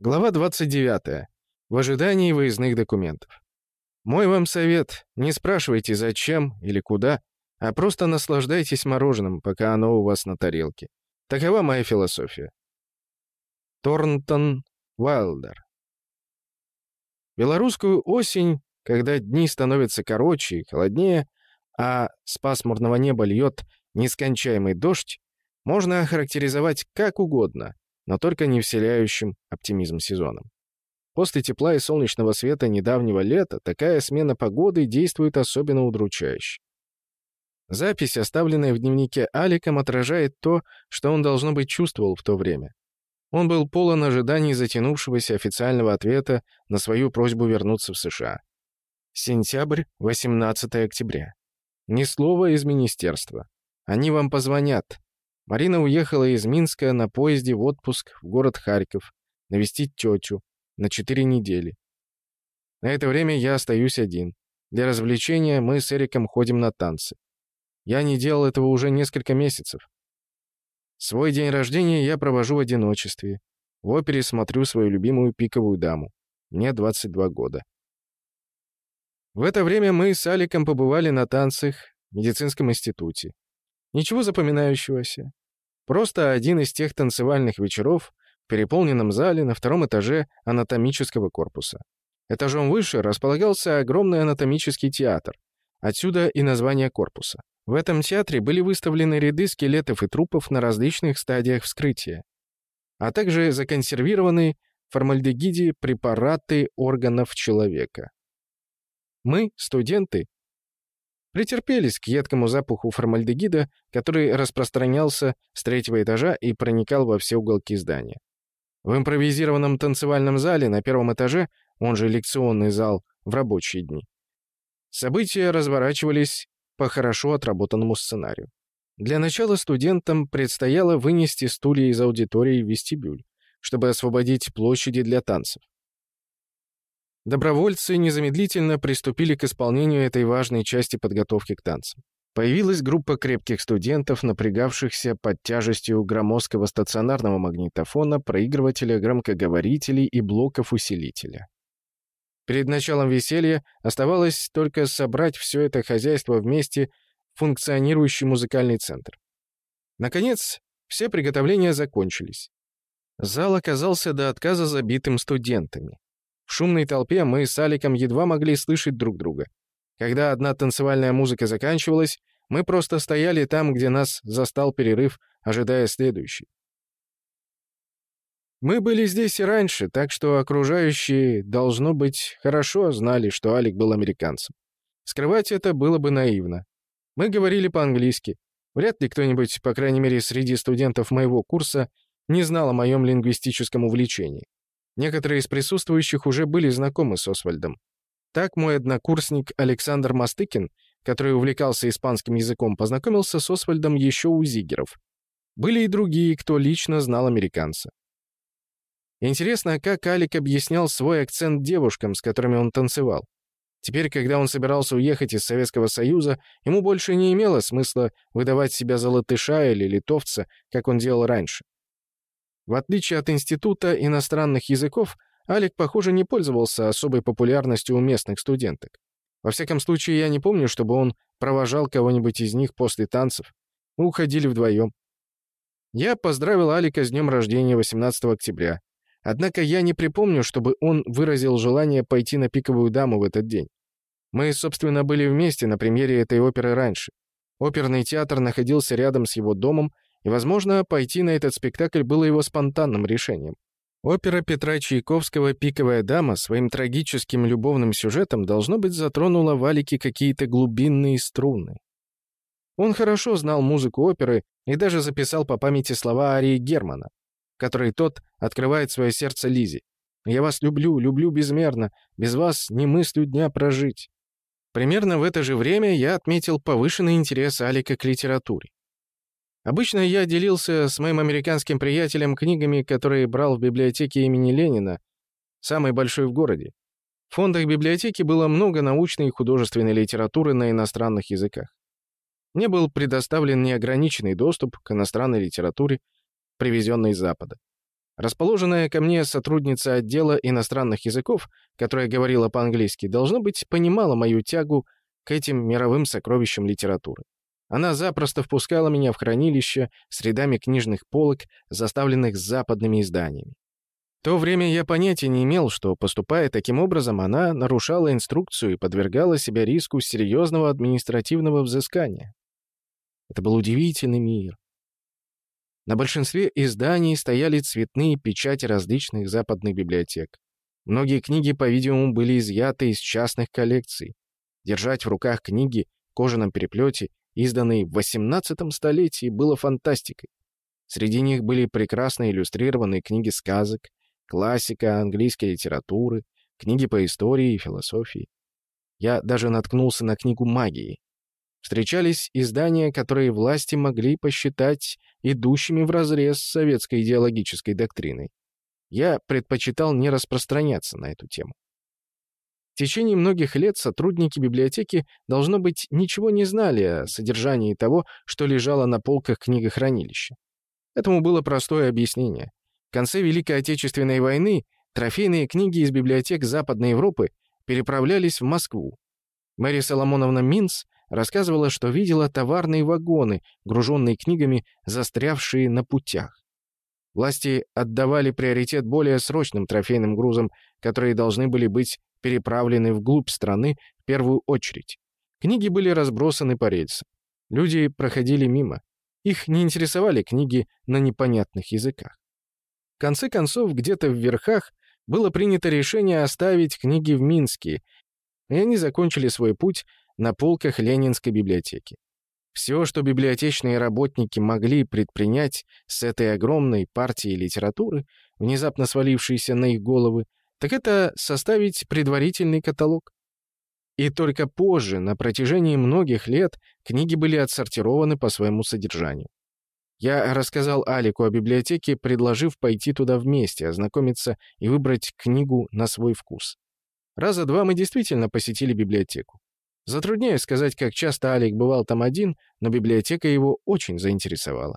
Глава 29. В ожидании выездных документов. Мой вам совет — не спрашивайте, зачем или куда, а просто наслаждайтесь мороженым, пока оно у вас на тарелке. Такова моя философия. Торнтон Уайлдер. Белорусскую осень, когда дни становятся короче и холоднее, а с пасмурного неба льет нескончаемый дождь, можно охарактеризовать как угодно, но только не вселяющим оптимизм сезоном. После тепла и солнечного света недавнего лета такая смена погоды действует особенно удручающе. Запись, оставленная в дневнике Аликом, отражает то, что он, должно быть, чувствовал в то время. Он был полон ожиданий затянувшегося официального ответа на свою просьбу вернуться в США. Сентябрь, 18 октября. Ни слова из министерства. Они вам позвонят. Марина уехала из Минска на поезде в отпуск в город Харьков, навестить тетю, на четыре недели. На это время я остаюсь один. Для развлечения мы с Эриком ходим на танцы. Я не делал этого уже несколько месяцев. Свой день рождения я провожу в одиночестве. В опере смотрю свою любимую пиковую даму. Мне 22 года. В это время мы с Аликом побывали на танцах в медицинском институте. Ничего запоминающегося. Просто один из тех танцевальных вечеров в переполненном зале на втором этаже анатомического корпуса. Этажом выше располагался огромный анатомический театр. Отсюда и название корпуса. В этом театре были выставлены ряды скелетов и трупов на различных стадиях вскрытия, а также законсервированные в формальдегиде препараты органов человека. Мы, студенты, Претерпелись к едкому запаху формальдегида, который распространялся с третьего этажа и проникал во все уголки здания. В импровизированном танцевальном зале на первом этаже, он же лекционный зал, в рабочие дни. События разворачивались по хорошо отработанному сценарию. Для начала студентам предстояло вынести стулья из аудитории в вестибюль, чтобы освободить площади для танцев. Добровольцы незамедлительно приступили к исполнению этой важной части подготовки к танцам. Появилась группа крепких студентов, напрягавшихся под тяжестью громоздкого стационарного магнитофона, проигрывателя, громкоговорителей и блоков усилителя. Перед началом веселья оставалось только собрать все это хозяйство вместе в функционирующий музыкальный центр. Наконец, все приготовления закончились. Зал оказался до отказа забитым студентами. В шумной толпе мы с Аликом едва могли слышать друг друга. Когда одна танцевальная музыка заканчивалась, мы просто стояли там, где нас застал перерыв, ожидая следующий. Мы были здесь и раньше, так что окружающие, должно быть, хорошо знали, что Алик был американцем. Скрывать это было бы наивно. Мы говорили по-английски. Вряд ли кто-нибудь, по крайней мере, среди студентов моего курса, не знал о моем лингвистическом увлечении. Некоторые из присутствующих уже были знакомы с Освальдом. Так мой однокурсник Александр Мастыкин, который увлекался испанским языком, познакомился с Освальдом еще у Зигеров. Были и другие, кто лично знал американца. Интересно, как Алик объяснял свой акцент девушкам, с которыми он танцевал. Теперь, когда он собирался уехать из Советского Союза, ему больше не имело смысла выдавать себя за латыша или литовца, как он делал раньше. В отличие от Института иностранных языков, Алик, похоже, не пользовался особой популярностью у местных студенток. Во всяком случае, я не помню, чтобы он провожал кого-нибудь из них после танцев. Мы уходили вдвоем. Я поздравил Алика с днем рождения 18 октября. Однако я не припомню, чтобы он выразил желание пойти на «Пиковую даму» в этот день. Мы, собственно, были вместе на премьере этой оперы раньше. Оперный театр находился рядом с его домом, и, возможно, пойти на этот спектакль было его спонтанным решением. Опера Петра Чайковского «Пиковая дама» своим трагическим любовным сюжетом, должно быть, затронула в Алике какие-то глубинные струны. Он хорошо знал музыку оперы и даже записал по памяти слова Арии Германа, в которой тот открывает свое сердце Лизе. «Я вас люблю, люблю безмерно, без вас не мыслю дня прожить». Примерно в это же время я отметил повышенный интерес Алика к литературе. Обычно я делился с моим американским приятелем книгами, которые брал в библиотеке имени Ленина, самой большой в городе. В фондах библиотеки было много научной и художественной литературы на иностранных языках. Мне был предоставлен неограниченный доступ к иностранной литературе, привезенной из Запада. Расположенная ко мне сотрудница отдела иностранных языков, которая говорила по-английски, должно быть, понимала мою тягу к этим мировым сокровищам литературы. Она запросто впускала меня в хранилище с рядами книжных полок, заставленных западными изданиями. В то время я понятия не имел, что, поступая таким образом, она нарушала инструкцию и подвергала себя риску серьезного административного взыскания. Это был удивительный мир. На большинстве изданий стояли цветные печати различных западных библиотек. Многие книги, по-видимому, были изъяты из частных коллекций. Держать в руках книги в кожаном переплете, изданные в XVIII столетии, было фантастикой. Среди них были прекрасно иллюстрированные книги сказок, классика английской литературы, книги по истории и философии. Я даже наткнулся на книгу магии. Встречались издания, которые власти могли посчитать идущими вразрез с советской идеологической доктриной. Я предпочитал не распространяться на эту тему. В течение многих лет сотрудники библиотеки, должно быть, ничего не знали о содержании того, что лежало на полках книгохранилища. Этому было простое объяснение. В конце Великой Отечественной войны трофейные книги из библиотек Западной Европы переправлялись в Москву. Мэри Соломоновна Минц рассказывала, что видела товарные вагоны, груженные книгами, застрявшие на путях. Власти отдавали приоритет более срочным трофейным грузам, которые должны были быть переправлены вглубь страны в первую очередь. Книги были разбросаны по рельсам. Люди проходили мимо. Их не интересовали книги на непонятных языках. В конце концов, где-то в верхах было принято решение оставить книги в Минске, и они закончили свой путь на полках Ленинской библиотеки. Все, что библиотечные работники могли предпринять с этой огромной партией литературы, внезапно свалившейся на их головы, так это составить предварительный каталог. И только позже, на протяжении многих лет, книги были отсортированы по своему содержанию. Я рассказал Алику о библиотеке, предложив пойти туда вместе, ознакомиться и выбрать книгу на свой вкус. Раза два мы действительно посетили библиотеку. Затрудняюсь сказать, как часто Алик бывал там один, но библиотека его очень заинтересовала.